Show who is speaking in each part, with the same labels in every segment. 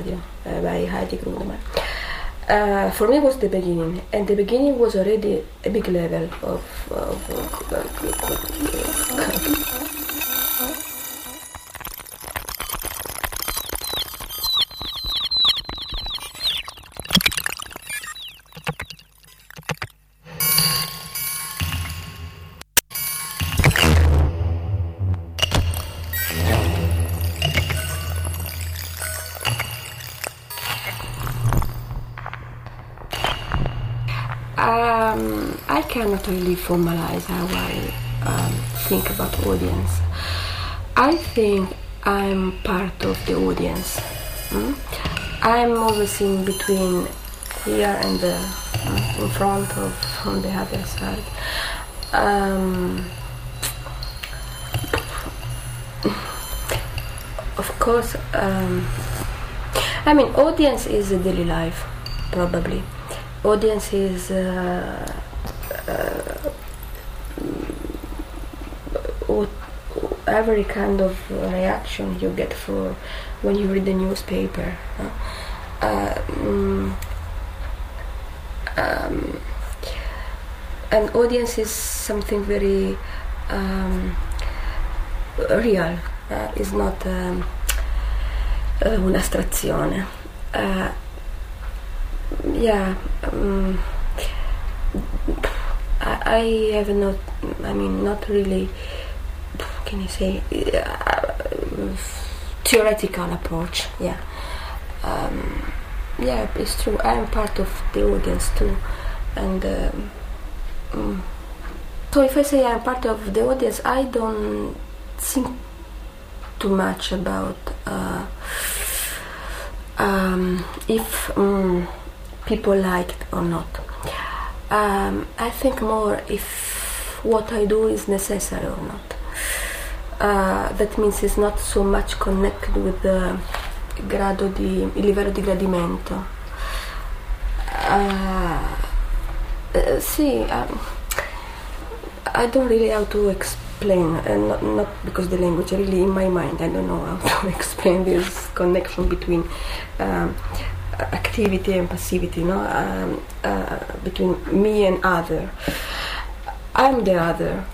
Speaker 1: radio uh, by Heidi Grundmann. Uh, for me was the beginning, and the beginning was already a big level of. of, of, of really formalize how I um, think about audience. I think I'm part of the audience. mm? I'm always in between here and the, mm, in front of on the other side. Um, of course, um, I mean, audience is a daily life, probably audience is uh, every kind of reaction you get for when you read the newspaper. Uh, mm, um, an audience is something very um, real, uh, is not um, uh, un'astrazione. Uh, yeah, um, I, I have not, I mean, not really, can you say, uh, theoretical approach, yeah. Um, yeah, it's true. I'm part of the audience too, and um, mm. so if I say I'm part of the audience, I don't think too much about uh, um, if um, people like it or not. Um, I think more if what I do is necessary or not. Uh, that means it's not so much connected with the grado di, il livello di gradimento. Uh, uh, sì, um, I don't really how to explain, uh, not, not because the language, really in my mind, I don't know how to explain this connection between um, activity and passivity, no? Um, uh, between me and other. I'm the other.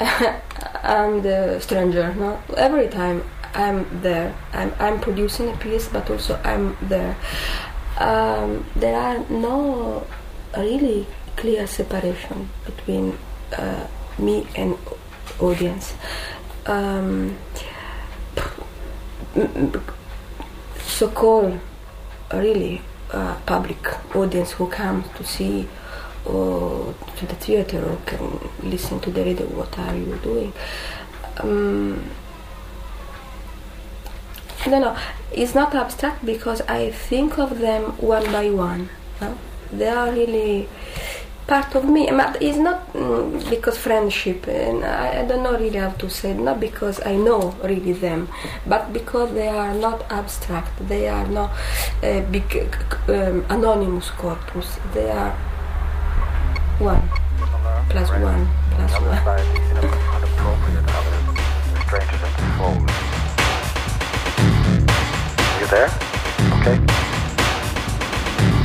Speaker 1: I'm the stranger. No, every time I'm there. I'm, I'm producing a piece, but also I'm there. Um, there are no really clear separation between uh, me and audience. Um, so-called really uh, public audience who come to see or to the theater or can listen to the radio what are you doing um, don't know it's not abstract because I think of them one by one no? they are really part of me but it's not mm, because friendship and I, I don't know really how to say it not because I know really them but because they are not abstract they are not a big um, anonymous corpus they are one plus one plus one
Speaker 2: Are you there? Okay.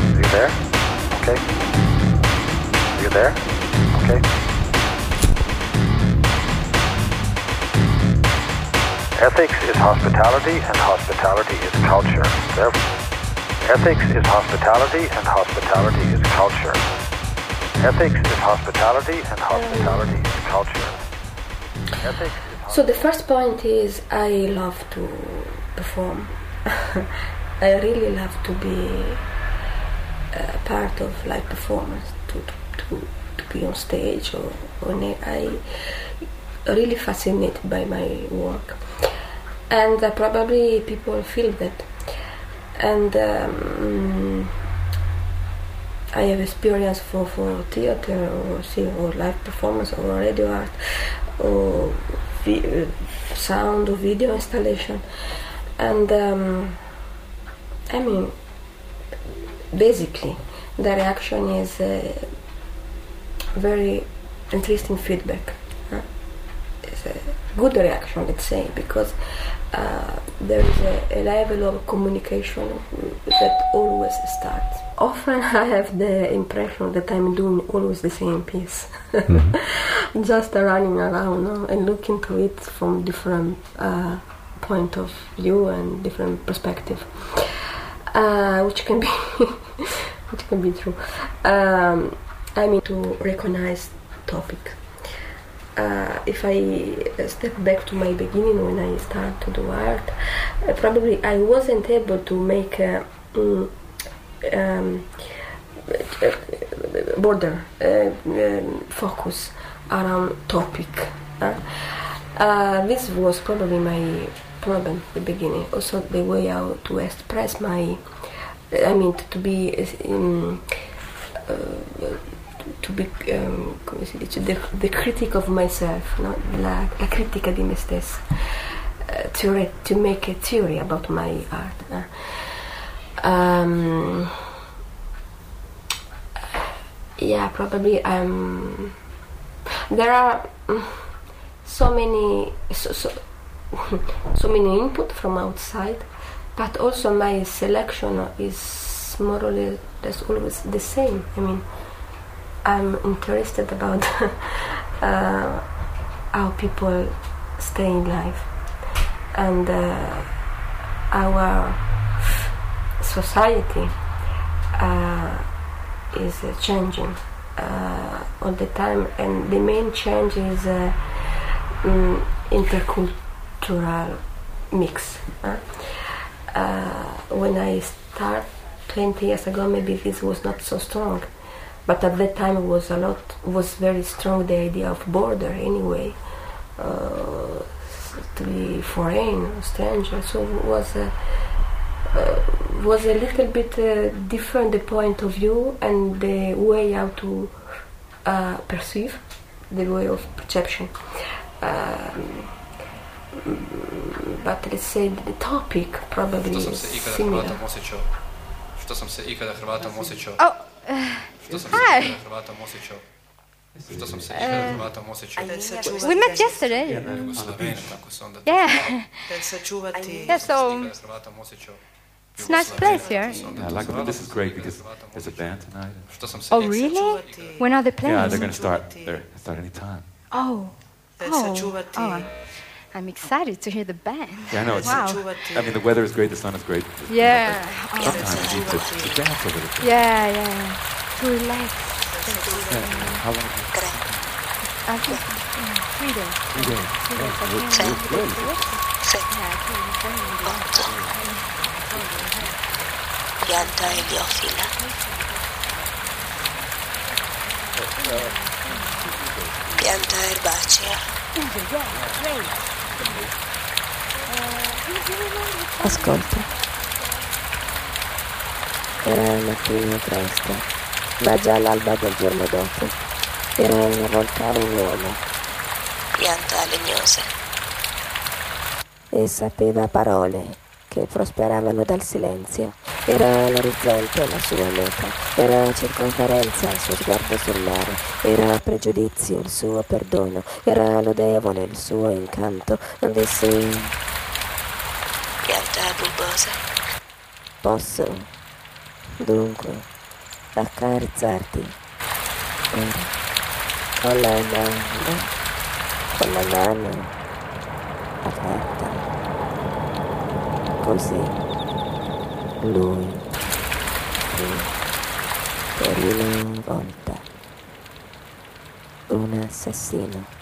Speaker 2: Are you there? Okay. Are you there? Okay. Ethics is hospitality and hospitality is culture. Therefore, ethics is hospitality and hospitality is culture. Ethics is hospitality and hospitality is culture.
Speaker 1: So the first point is I love to perform. I really love to be a part of live performance, to, to, to be on stage or on it. I really fascinated by my work, and uh, probably people feel that. And um, I have experience for, for theater or see or live performance or radio art or vi- sound or video installation, and um, I mean basically the reaction is uh, very interesting feedback huh? it's a good reaction let's say because uh, there is a, a level of communication that always starts. Often I have the impression that I'm doing always the same piece, just running around no, and looking to it from different uh, point of view and different perspective, uh, which can be which can be true. Um, I mean to recognize topic uh, if I step back to my beginning when I start to do art, uh, probably I wasn't able to make a mm, um, border uh, um, focus around topic. Uh, this was probably my problem at the beginning. Also, the way how to express my, I mean, to be. Um, to be um, come si dice the, the critic of myself no? la, la, critica di me stessa uh, to, re, to make a theory about my art um, yeah probably um, there are so many so, so, so many input from outside but also my selection is more or less always the same i mean I'm interested about uh, how people stay in life. And uh, our society uh, is changing uh, all the time, and the main change is um, intercultural mix. Uh, when I start 20 years ago, maybe this was not so strong but at that time it was a lot was very strong the idea of border anyway uh, to be foreign stranger so it was a uh, was a little bit uh, different the point of view and the way how to uh, perceive the way of perception um, but let's say the topic probably is similar.
Speaker 3: Što sam se ikada Hrvatom osjećao?
Speaker 4: Oh,
Speaker 3: Što sam
Speaker 4: Hi.
Speaker 3: se Hrvatom osjećao? Što sam se ikada Hrvatom osjećao?
Speaker 4: we met yesterday.
Speaker 3: Jugoslavene, tako se onda...
Speaker 4: Yeah,
Speaker 5: sačuvati
Speaker 4: yeah. So
Speaker 3: Hrvatom osjećao?
Speaker 4: it's a nice place here.
Speaker 6: Yeah, I like it. This is great because there's a band tonight.
Speaker 3: Što sam se
Speaker 4: Oh, really? When are they playing?
Speaker 6: Yeah, they're going to start. They're start any time.
Speaker 4: Oh, oh,
Speaker 5: sačuvati
Speaker 4: oh. I'm excited to hear the band.
Speaker 6: Yeah, I know. It's,
Speaker 4: Wow.
Speaker 5: sačuvati
Speaker 6: I mean, the weather is great. The sun is great.
Speaker 4: Yeah. Oh,
Speaker 6: Sometimes you need to, to dance a little bit.
Speaker 4: yeah, yeah. To relax.
Speaker 6: Yeah. How long?
Speaker 4: I think three days.
Speaker 6: Three days.
Speaker 4: Three days. I
Speaker 6: Good,
Speaker 4: came
Speaker 6: good, good.
Speaker 4: Yeah, I came very relaxed.
Speaker 7: pianta eliofila, pianta erbacea,
Speaker 1: Ascolta. Era il mattino presto, ma già all'alba del giorno dopo era una volta un uomo
Speaker 7: pianta legnosa,
Speaker 1: e sapeva parole che prosperavano dal silenzio. Era l'orizzonte la sua meta, era circonferenza il suo sguardo sul mare, era pregiudizio il suo perdono, era lodevole il suo incanto. Dissi,
Speaker 7: pianta bulbosa,
Speaker 1: posso dunque accarezzarti? Ora con la mano, con la mano aperta. Così lui fu per una volta. Un assassino.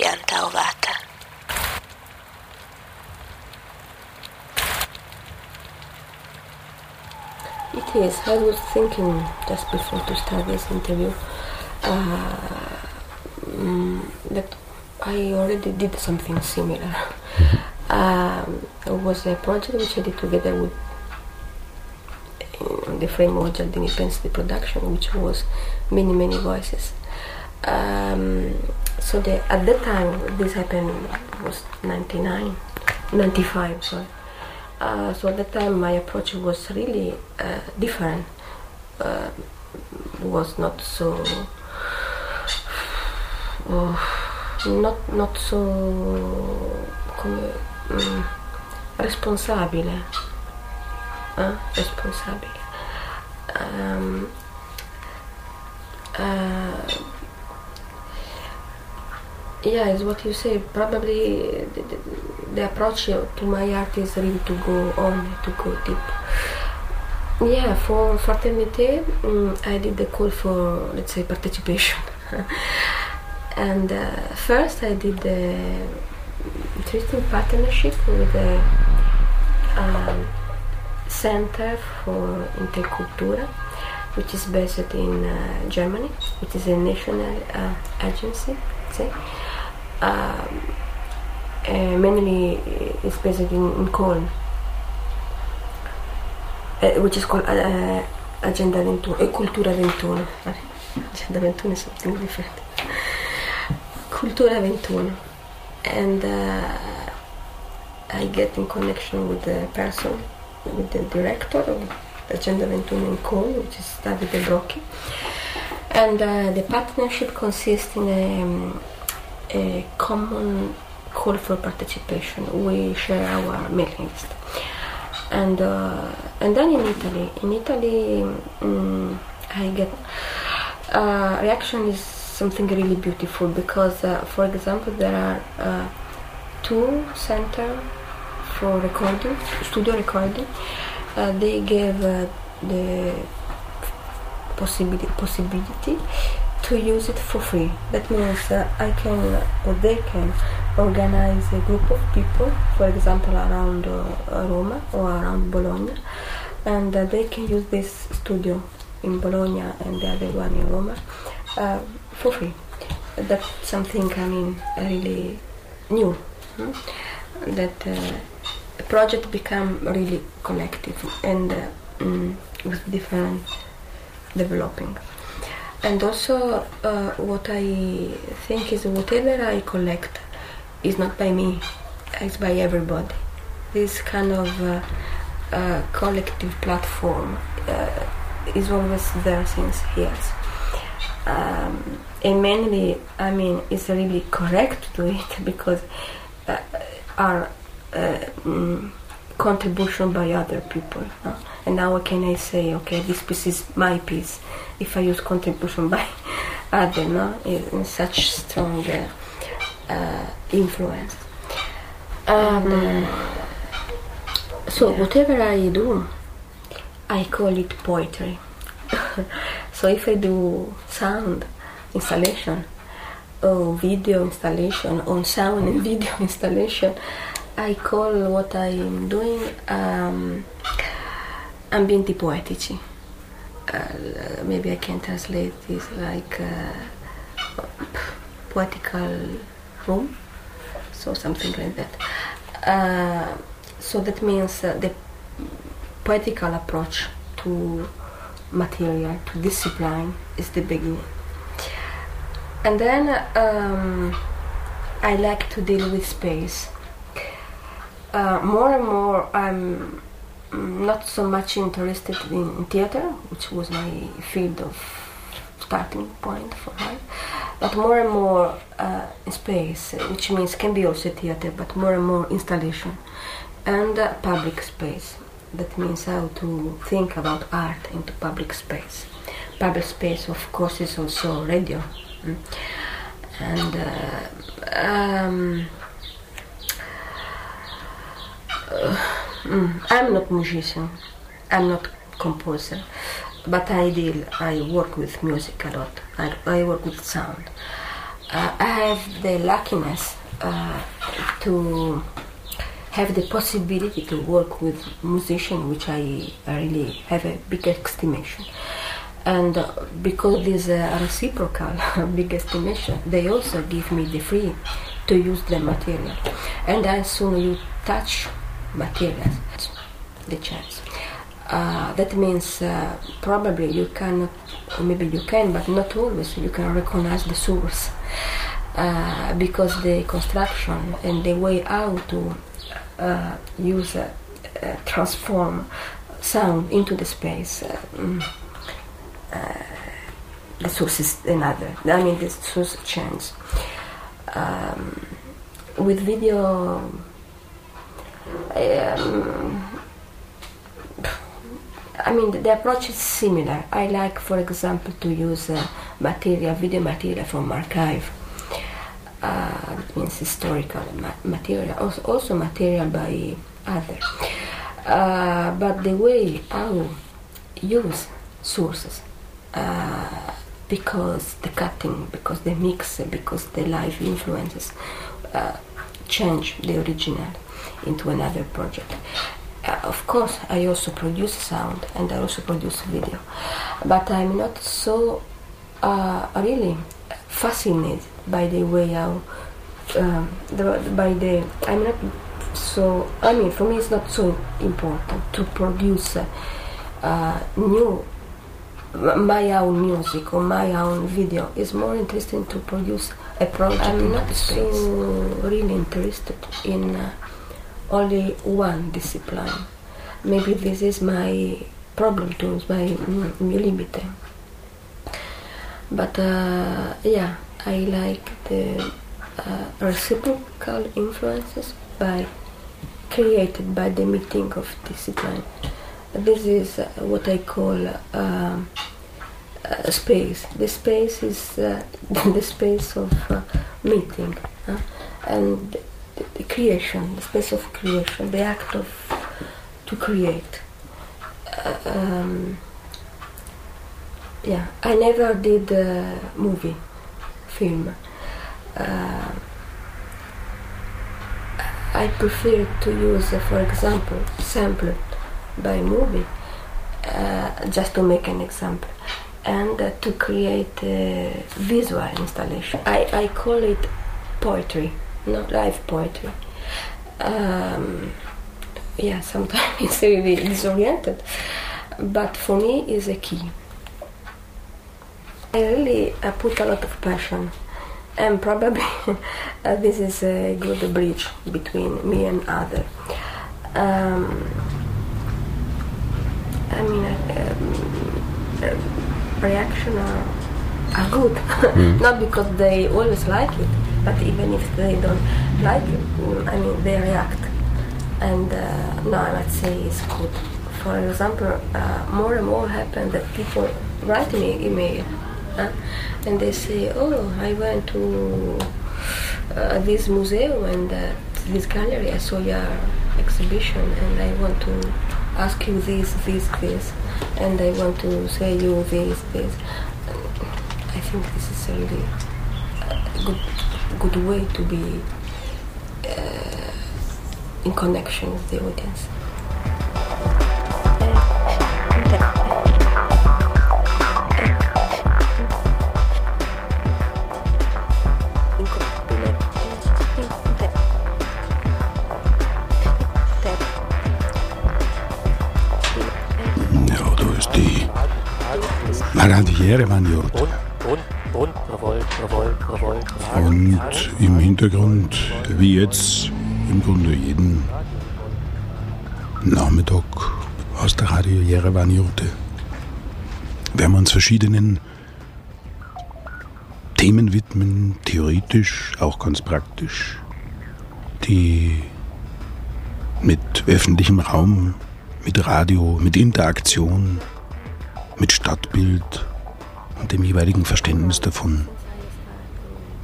Speaker 7: pianta ovata,
Speaker 1: It is. I was thinking just before to start this interview. Uh, mm, that I already did something similar. Um, it was a project which I did together with in the framework of the Intensity Production, which was many many voices. Um, so the, at that time, this happened was 99, 95, sorry. Uh, so at that time, my approach was really uh, different. Uh, was not so oh, not, not so come, mm, responsabile. Eh? Responsabile. Um, uh, yeah, it's what you say. Probably the, the, the approach to my art is really to go on, to go deep. Yeah, for Fraternité, mm, I did the call for, let's say, participation. and uh, first I did the interesting partnership with the um, Center for Intercultura, which is based in uh, Germany, which is a national uh, agency. Say. Um, mainly it's based in, in Cologne, uh, which is called uh, Agenda 21, uh, Cultura 21. Sorry. Agenda 21 is something different. Cultura 21. And uh, I get in connection with the person, with the director of Agenda 21 in Cologne, which is Davide Brocchi. And uh, the partnership consists in a, um, a common call for participation. We share our mailing list. And, uh, and then in Italy, in Italy, mm, I get uh, reaction is something really beautiful because, uh, for example, there are uh, two center for recording, studio recording. Uh, they gave uh, the possibility possibility to use it for free. That means uh, I can or they can organize a group of people, for example, around uh, Roma or around Bologna, and uh, they can use this studio in Bologna and the other one in Roma uh, for. That's something I mean really new. hmm? That uh, project become really collective and uh, mm, with different developing. And also, uh, what I think is whatever I collect is not by me, it's by everybody. This kind of uh, uh, collective platform uh, is always there since years. Um, and mainly, I mean, it's really correct to do it because uh, our uh, mm, contribution by other people. no? And now can I say, okay, this piece is my piece if I use contribution by other, no? In, such strong uh, uh, influence. Um, so whatever I do, I call it poetry. so if I do sound installation or video installation on sound and video installation, I call what I'm doing um, ambienti poetici. Uh, maybe I can translate this like uh, poetical room, so something like that. Uh, so that means uh, the poetical approach to material, to this discipline, is the beginning. And then um, I like to deal with space. Uh, more and more, I'm not so much interested in theater, which was my field of starting point for life, but more and more uh, space, which means can be also theater, but more and more installation and uh, public space. That means how to think about art into public space. Public space, of course, is also radio. mm. And uh, um, uh, mm, I'm not musician. I'm not composer, but I deal. I work with music a lot. I, I work with sound. Uh, I have the luckiness uh, to have the possibility to work with musicians, which I, really have a big estimation. And uh, because this uh, reciprocal big estimation, they also give me the free to use the material. And as soon you touch materials, the chance. Uh, that means uh, probably you cannot, maybe you can, but not always, you can recognize the source. Uh, because the construction and the way how to uh, use, uh, transform sound into the space uh, mm, uh, the source is another. I mean, the source changes. Um, with video, um, I mean, the approach is similar. I like, for example, to use uh, material, video material from archive. Uh, means historical ma- material, also, also material by other. Uh, but the way I use sources, uh, because the cutting, because the mix, because the live influences uh, change the original into another project. Uh, of course, I also produce sound and I also produce video, but I'm not so uh, really fascinated by the way how um, the, by the I'm not so I mean for me it's not so important to produce uh, new my own music or my own video. It's more interesting to produce a project I'm not so really interested in uh, only one discipline. Maybe this is my problem too my, my mm, limit but uh, yeah I like the uh, reciprocal influences by created by the meeting of discipline. This is uh, what I call um, uh, space. The space is uh, the space of uh, meeting and the, creation, the space of creation, the act of to create. Um, yeah, I never did a movie, film. Uh, I prefer to use, uh, for example, sample by movie, uh, just to make an example, and uh, to create a visual installation. I, I call it poetry, not live poetry. Um, yeah, sometimes it's really disoriented, but for me is a key. I really uh, put a lot of passion, and probably uh, this is a good bridge between me and other. Um, I mean, uh, um, uh, reaction are, are good, not because they always like it, but even if they don't like it, mm, I mean, they react, and uh, no, I might say it's good. For example, uh, more and more happen that people write me email huh? and they say, "Oh, I went to uh, this museum and uh, this gallery. I saw your exhibition, and I want to ask you this, this, this, and I want to say you this, this." I think this is a really uh, good, good way to be uh, in connection with the audience.
Speaker 8: Jerewan Jurt. Und im Hintergrund, wie jetzt, im Grunde jeden Nachmittag aus der Radio Jerewan Jurte, werden wir uns verschiedenen Themen widmen, theoretisch, auch ganz praktisch, die mit öffentlichem Raum, mit Radio, mit Interaktion, mit Stadtbild und dem jeweiligen Verständnis davon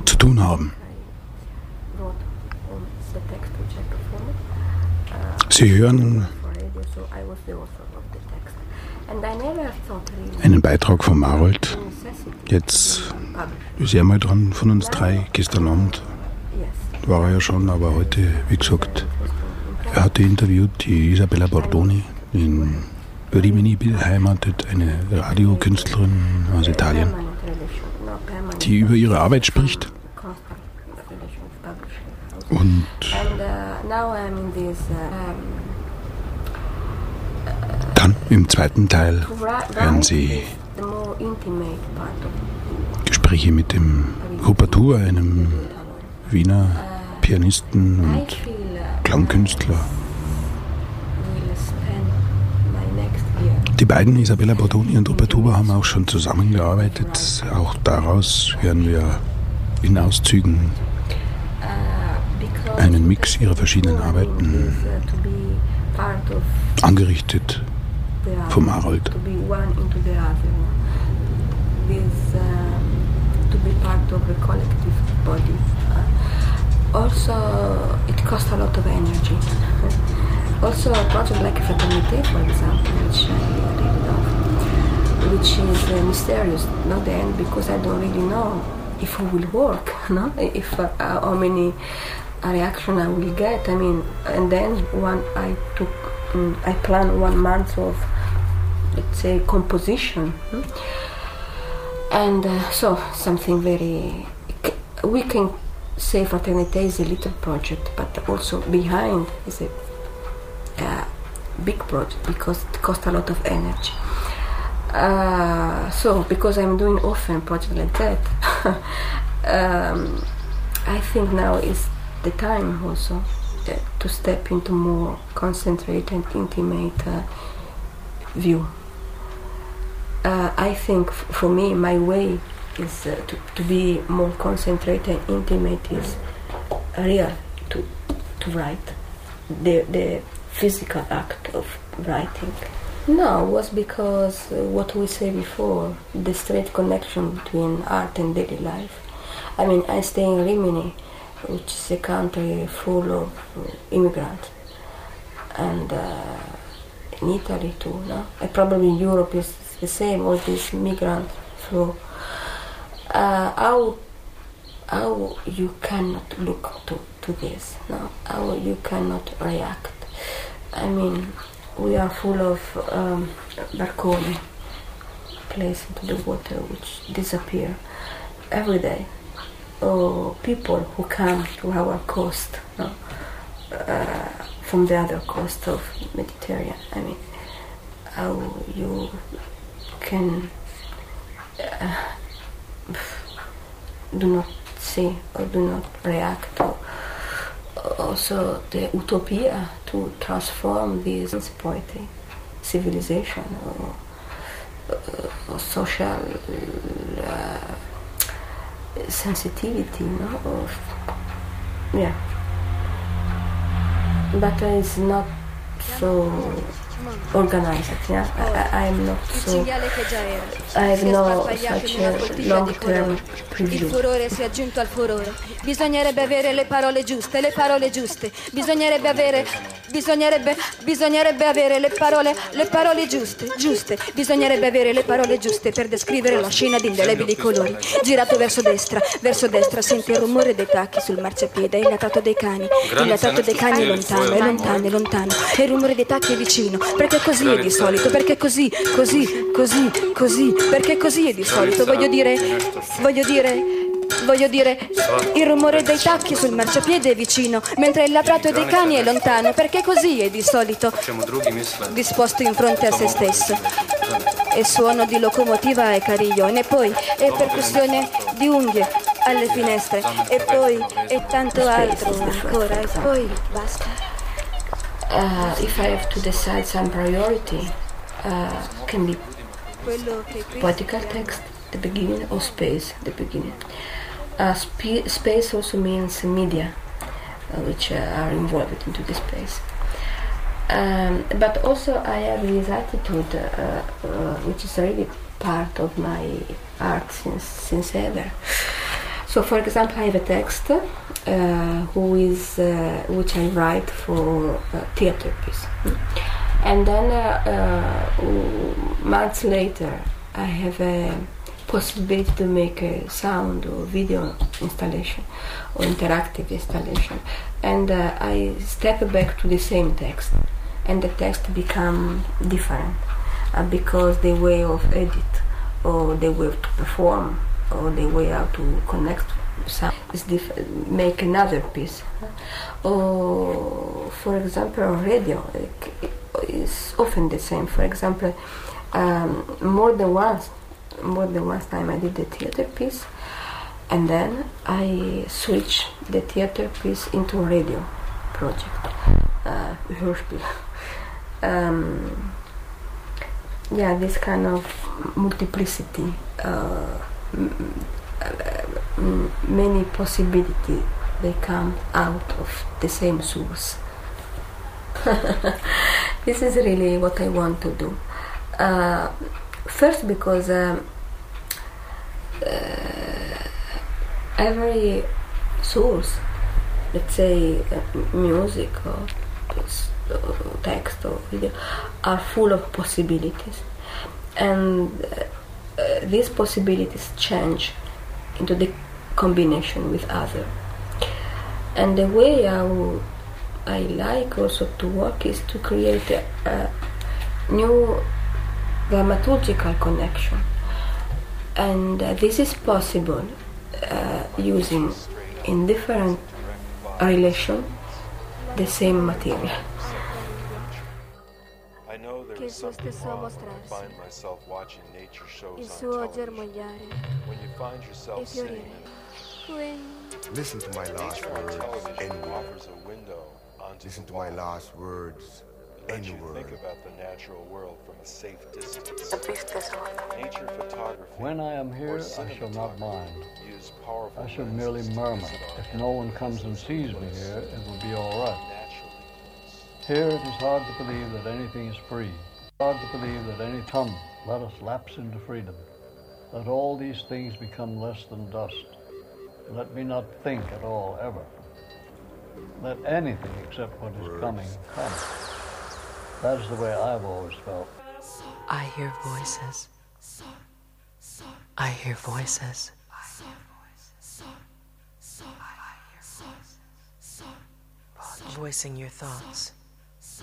Speaker 8: zu tun haben. Sie hören einen Beitrag von Marold. Jetzt ist er mal dran von uns drei. Gestern Abend war er ja schon, aber heute, wie gesagt, er hatte interviewt die Isabella Bordoni in Rimini beheimatet, eine Radiokünstlerin aus Italien, die über ihre Arbeit spricht. Und dann im zweiten Teil hören Sie Gespräche mit dem Hupatur, einem Wiener Pianisten und Klangkünstler, Die beiden, Isabella Bordoni und Rupert Huber, haben auch schon zusammengearbeitet. Auch daraus hören wir in Auszügen einen Mix ihrer verschiedenen Arbeiten angerichtet vom Harold.
Speaker 1: Also, it costs a lot of energy. also, a project like Fraternité, for example, which which is uh, mysterious, not the end, because I don't really know if it will work, no? If uh, how many reaction I will get. I mean, and then one I took, um, I planned one month of, let's say, composition, and uh, so something very. We can say Fraternité is a little project, but also behind is a uh, big project because it costs a lot of energy. Uh, so because I'm doing often projects like that, um, I think now is the time also uh, to step into more concentrated and intimate uh, view. Uh, I think for me, my way is uh, to, to be more concentrated and intimate is real to, to write. The, the physical act of writing. No, it was because uh, what we say before, the straight connection between art and daily life. I mean, I stay in Rimini, which is a country full of uh, immigrants, and uh, in Italy too. No, and probably Europe is the same. All these migrant flow. Uh, how how you cannot look to, to this? No, how you cannot react. I mean, we are full of um, barconi placed into the water which disappear every day or people who come to our coast no? uh, from the other coast of Mediterranean. I mean, how you can uh, do not see or do not react or also the utopia to transform this poetry, civilization or, uh, or social uh, sensitivity, no? Of, yeah. But it's not so organized, yeah. I, I'm not so. I have no such a long-term
Speaker 9: Il
Speaker 8: preview.
Speaker 9: furore si è aggiunto al furore. Bisognerebbe avere le parole giuste, le parole giuste. Bisognerebbe avere. Bisognerebbe. Bisognerebbe avere le parole. Le parole giuste, giuste. Bisognerebbe avere le parole giuste per descrivere la scena di indelebili colori. Girato verso destra, verso destra senti il rumore dei tacchi sul marciapiede, il latato dei cani. Il latato dei cani è lontano, è lontano, è lontano. E il rumore dei tacchi è vicino. Perché così è di solito, perché così, così, così, così. Perché così è di solito. Voglio dire. Voglio dire. Voglio dire, il rumore dei tacchi sul marciapiede è vicino, mentre il latrato dei cani è lontano, perché così è di solito, disposto in fronte a se stesso. E suono di locomotiva e cariglione, poi e percussione di unghie alle finestre, e poi e tanto altro ancora, e poi basta.
Speaker 1: Uh, if I have to decide some priority, uh, can be poetical text, the beginning, or space, the beginning. Uh, spe- space also means media, uh, which uh, are involved into the space. Um, but also I have this attitude, uh, which is really part of my art since since ever. So, for example, I have a text uh, who is uh, which I write for a theater piece, and then uh, uh, months later I have a possibility to make a sound or video installation or interactive installation, and uh, I step back to the same text, and the text become different uh, because the way of edit or the way to perform or the way how to connect sound is diff- make another piece. Or, for example, radio is often the same. For example, um, more than once, more than one time I did the theater piece, and then I switched the theater piece into radio project, uh. Um, yeah, this kind of multiplicity, uh, many possibilities, they come out of the same source. this is really what I want to do. Uh, first, because um, uh, every source, let's say uh, music or s- uh, text or video, are full of possibilities, and uh, these possibilities change into the combination with other. And the way I like also to work is to create a, a new dramaturgical connection. And uh, this is possible uh, using in different relation the same material.
Speaker 9: Il
Speaker 10: on
Speaker 9: suo
Speaker 10: television.
Speaker 9: germogliare
Speaker 10: When you find yourself
Speaker 9: e
Speaker 10: sitting
Speaker 9: fiorire.
Speaker 11: Listen to my last
Speaker 10: nature on
Speaker 11: words,
Speaker 10: television
Speaker 11: N-word.
Speaker 10: offers a window onto
Speaker 11: Listen to my last words,
Speaker 10: Let you think about the natural world from a safe distance.
Speaker 7: Zabistazol.
Speaker 10: Nature photography
Speaker 12: When I am here, I shall not mind.
Speaker 10: cinematography use powerful
Speaker 12: I shall merely murmur. If no one comes and sees me here, it will be all right.
Speaker 10: naturally.
Speaker 12: Here it is hard to believe that anything is free. Hard to believe that any come, let us lapse into freedom. Let all these things become less than dust. Let me not think at all ever. Let anything except what is coming come. That's the way I've always felt.
Speaker 13: I hear voices. I hear voices. Voicing your thoughts. Ch.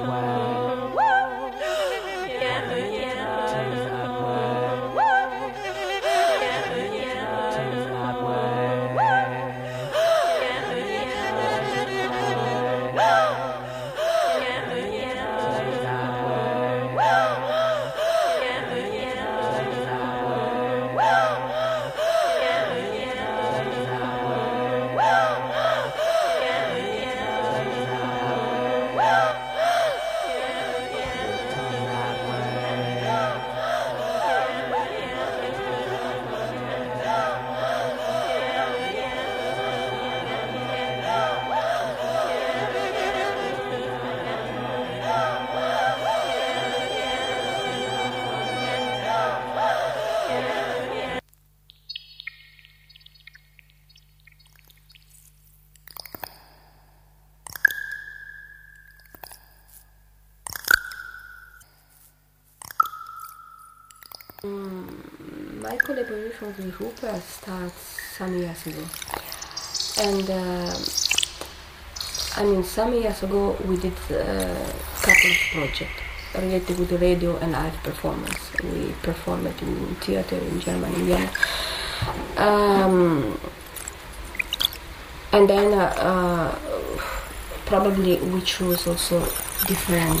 Speaker 1: My collaboration with Rupert starts some years ago. And uh, I mean, some years ago we did a couple of projects related with radio and live performance. We performed in theater in Germany. Um, and then uh, uh, probably we chose also different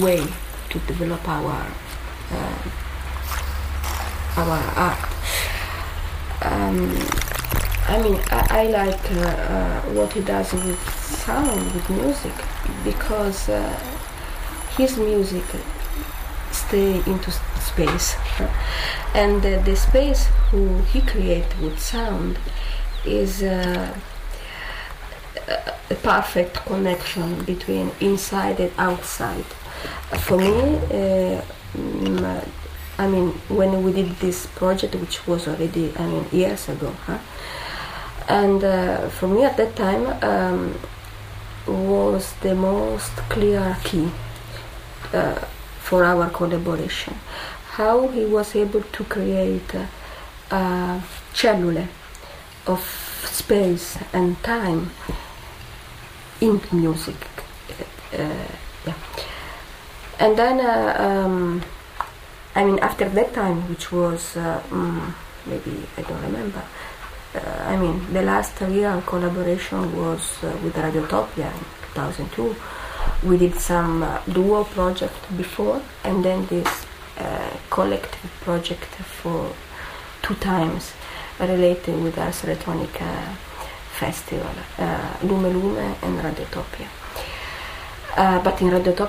Speaker 1: way to develop our uh, our art. Um, I mean, I, I like uh, uh, what he does with sound, with music, because uh, his music stay into space, and uh, the space who he create with sound is uh, a perfect connection between inside and outside. For me, uh, mm, I mean, when we did this project, which was already, I mean, years ago, huh? and uh, for me at that time um, was the most clear key uh, for our collaboration. How he was able to create uh, a cellule of space and time in music. Uh, yeah. And then, uh, um, I mean, after that time, which was uh, mm, maybe I don't remember. Uh, I mean, the last real collaboration was uh, with Radiotopia in 2002. We did some uh, duo project before, and then this uh, collective project for two times related with Ars Electronica Festival, uh, Lume Lume and Radiotopia. But in Radiotopia